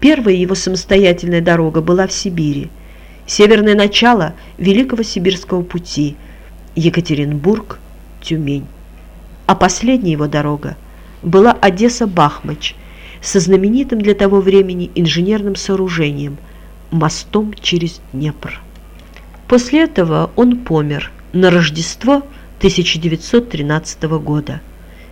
Первая его самостоятельная дорога была в Сибири. Северное начало Великого Сибирского пути – Екатеринбург, Тюмень. А последняя его дорога была Одесса-Бахмач со знаменитым для того времени инженерным сооружением – мостом через Днепр. После этого он помер на Рождество 1913 года.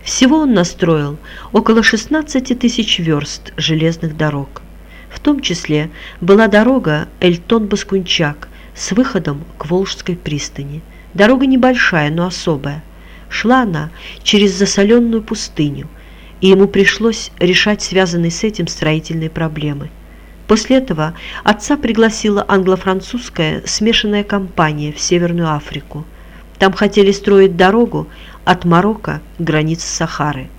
Всего он настроил около 16 тысяч верст железных дорог. В том числе была дорога Эльтон-Баскунчак с выходом к Волжской пристани. Дорога небольшая, но особая. Шла она через засоленную пустыню, и ему пришлось решать связанные с этим строительные проблемы. После этого отца пригласила англо-французская смешанная компания в Северную Африку. Там хотели строить дорогу от Марокко к границе Сахары.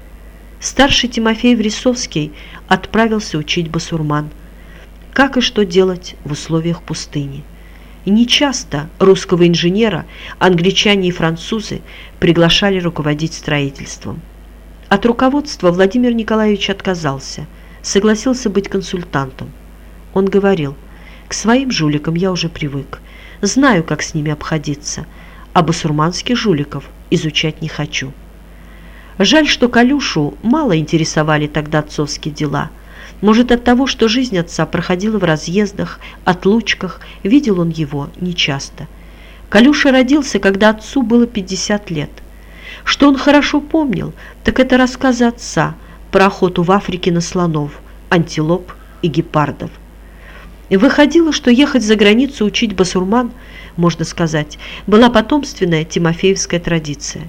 Старший Тимофей Врисовский отправился учить басурман, как и что делать в условиях пустыни. И нечасто русского инженера англичане и французы приглашали руководить строительством. От руководства Владимир Николаевич отказался, согласился быть консультантом. Он говорил, к своим жуликам я уже привык, знаю, как с ними обходиться, а басурманских жуликов изучать не хочу. Жаль, что Калюшу мало интересовали тогда отцовские дела. Может, от того, что жизнь отца проходила в разъездах, отлучках, видел он его нечасто. Калюша родился, когда отцу было 50 лет. Что он хорошо помнил, так это рассказы отца про охоту в Африке на слонов, антилоп и гепардов. Выходило, что ехать за границу учить басурман, можно сказать, была потомственная тимофеевская традиция.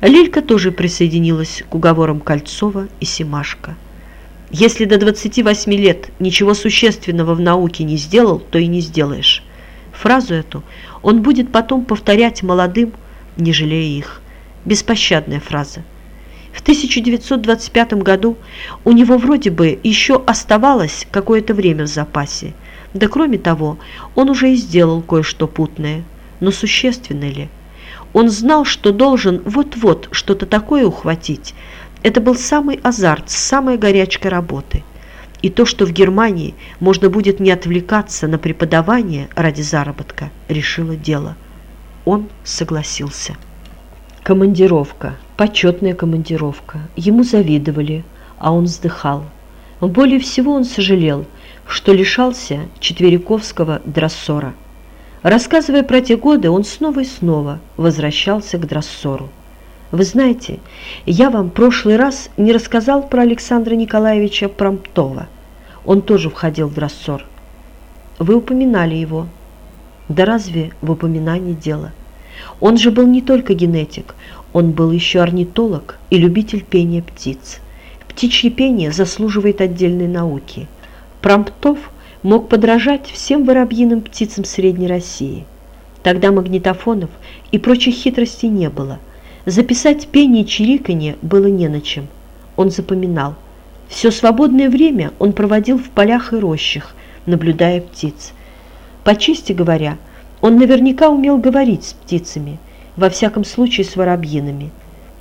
Лилька тоже присоединилась к уговорам Кольцова и Семашко. Если до 28 лет ничего существенного в науке не сделал, то и не сделаешь. Фразу эту он будет потом повторять молодым, не жалея их. Беспощадная фраза. В 1925 году у него вроде бы еще оставалось какое-то время в запасе – да кроме того, он уже и сделал кое-что путное. Но существенно ли? Он знал, что должен вот-вот что-то такое ухватить. Это был самый азарт, самая горячка работы. И то, что в Германии можно будет не отвлекаться на преподавание ради заработка, решило дело. Он согласился. Командировка, почетная командировка. Ему завидовали, а он вздыхал. Более всего он сожалел – что лишался четвериковского драссора. Рассказывая про те годы, он снова и снова возвращался к драссору. Вы знаете, я вам в прошлый раз не рассказал про Александра Николаевича Промптова. Он тоже входил в драссор. Вы упоминали его. Да разве в упоминании дело? Он же был не только генетик, он был еще орнитолог и любитель пения птиц. Птичье пение заслуживает отдельной науки – Промптов мог подражать всем воробьиным птицам Средней России. Тогда магнитофонов и прочих хитростей не было. Записать пение и чириканье было не на чем. Он запоминал. Все свободное время он проводил в полях и рощах, наблюдая птиц. По чести говоря, он наверняка умел говорить с птицами, во всяком случае с воробьинами.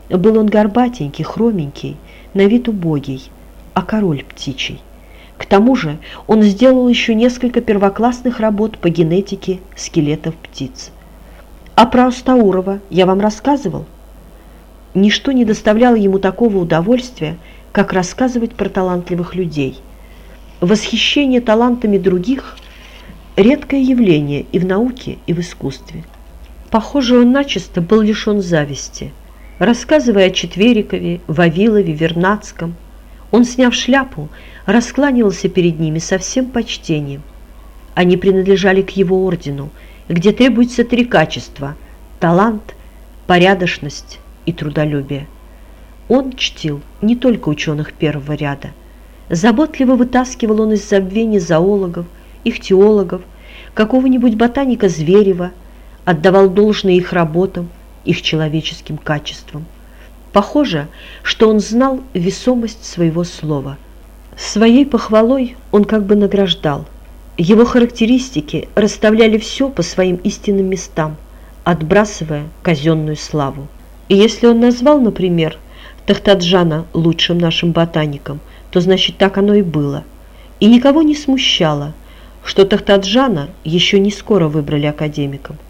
Был он горбатенький, хроменький, на вид убогий, а король птичий. К тому же он сделал еще несколько первоклассных работ по генетике скелетов птиц. А про Астаурова я вам рассказывал? Ничто не доставляло ему такого удовольствия, как рассказывать про талантливых людей. Восхищение талантами других – редкое явление и в науке, и в искусстве. Похоже, он начисто был лишен зависти. Рассказывая о Четверикове, Вавилове, Вернадском, он, сняв шляпу, раскланивался перед ними со всем почтением. Они принадлежали к его ордену, где требуется три качества – талант, порядочность и трудолюбие. Он чтил не только ученых первого ряда. Заботливо вытаскивал он из забвения зоологов, ихтиологов, какого-нибудь ботаника Зверева, отдавал должное их работам, их человеческим качествам. Похоже, что он знал весомость своего слова – Своей похвалой он как бы награждал. Его характеристики расставляли все по своим истинным местам, отбрасывая казенную славу. И если он назвал, например, Тахтаджана лучшим нашим ботаником, то значит так оно и было. И никого не смущало, что Тахтаджана еще не скоро выбрали академиком –